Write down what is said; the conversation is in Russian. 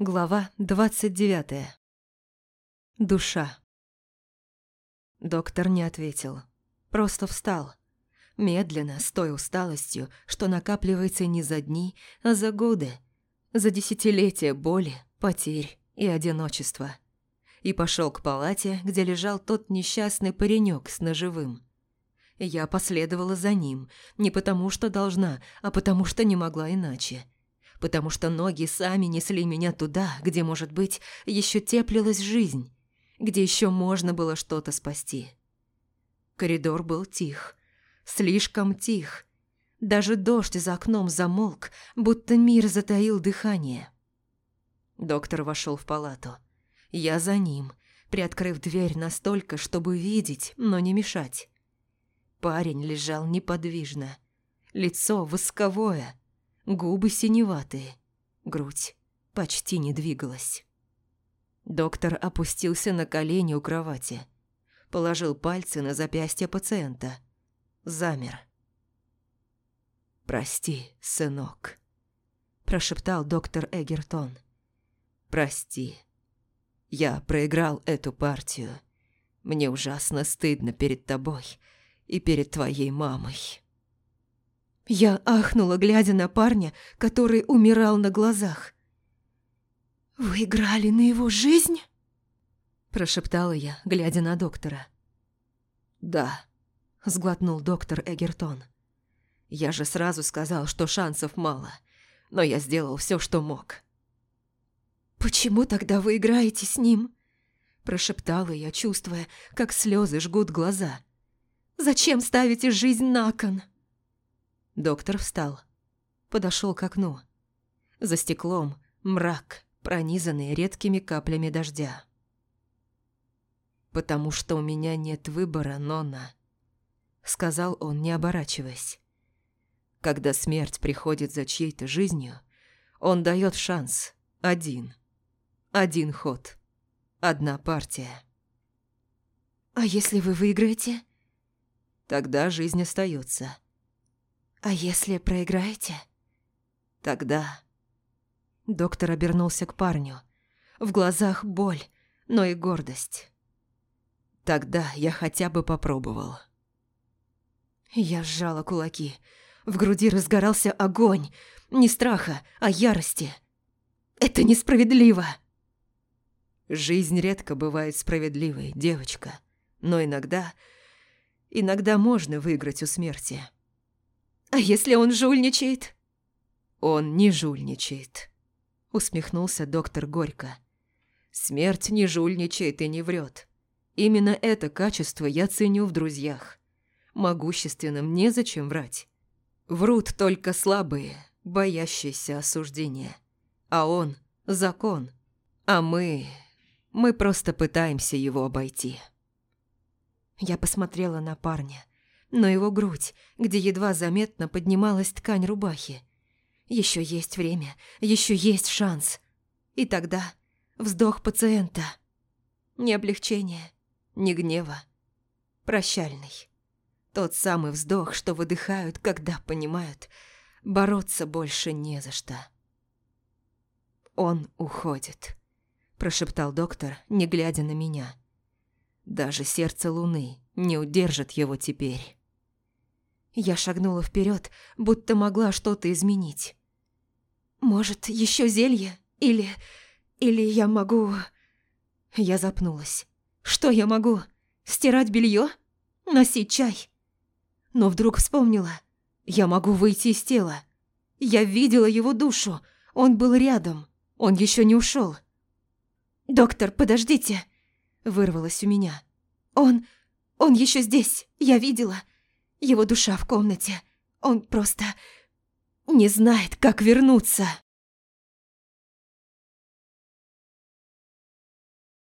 Глава 29. Душа. Доктор не ответил. Просто встал. Медленно, с той усталостью, что накапливается не за дни, а за годы. За десятилетия боли, потерь и одиночества. И пошел к палате, где лежал тот несчастный паренек с ножевым. Я последовала за ним, не потому что должна, а потому что не могла иначе потому что ноги сами несли меня туда, где, может быть, еще теплилась жизнь, где еще можно было что-то спасти. Коридор был тих, слишком тих. Даже дождь за окном замолк, будто мир затаил дыхание. Доктор вошел в палату. Я за ним, приоткрыв дверь настолько, чтобы видеть, но не мешать. Парень лежал неподвижно. Лицо восковое, Губы синеватые, грудь почти не двигалась. Доктор опустился на колени у кровати, положил пальцы на запястье пациента, замер. «Прости, сынок», – прошептал доктор Эгертон. «Прости. Я проиграл эту партию. Мне ужасно стыдно перед тобой и перед твоей мамой». Я ахнула, глядя на парня, который умирал на глазах. «Вы играли на его жизнь?» Прошептала я, глядя на доктора. «Да», — сглотнул доктор Эгертон. «Я же сразу сказал, что шансов мало, но я сделал все, что мог». «Почему тогда вы играете с ним?» Прошептала я, чувствуя, как слезы жгут глаза. «Зачем ставите жизнь на кон?» Доктор встал. Подошел к окну. За стеклом мрак, пронизанный редкими каплями дождя. «Потому что у меня нет выбора, Нона», — сказал он, не оборачиваясь. «Когда смерть приходит за чьей-то жизнью, он дает шанс. Один. Один ход. Одна партия». «А если вы выиграете?» «Тогда жизнь остается. «А если проиграете?» «Тогда...» Доктор обернулся к парню. В глазах боль, но и гордость. «Тогда я хотя бы попробовал». Я сжала кулаки. В груди разгорался огонь. Не страха, а ярости. «Это несправедливо!» Жизнь редко бывает справедливой, девочка. Но иногда... Иногда можно выиграть у смерти. «А если он жульничает?» «Он не жульничает», — усмехнулся доктор Горько. «Смерть не жульничает и не врет. Именно это качество я ценю в друзьях. Могущественным незачем врать. Врут только слабые, боящиеся осуждения. А он – закон. А мы... мы просто пытаемся его обойти». Я посмотрела на парня но его грудь, где едва заметно поднималась ткань рубахи. Еще есть время, еще есть шанс. И тогда вздох пациента. Ни облегчения, ни гнева. Прощальный. Тот самый вздох, что выдыхают, когда понимают, бороться больше не за что. «Он уходит», – прошептал доктор, не глядя на меня. «Даже сердце луны не удержит его теперь». Я шагнула вперед, будто могла что-то изменить. «Может, еще зелье? Или... или я могу...» Я запнулась. «Что я могу? Стирать белье? Носить чай?» Но вдруг вспомнила. «Я могу выйти из тела. Я видела его душу. Он был рядом. Он еще не ушел. «Доктор, подождите!» Вырвалось у меня. «Он... он еще здесь. Я видела. Его душа в комнате. Он просто не знает, как вернуться.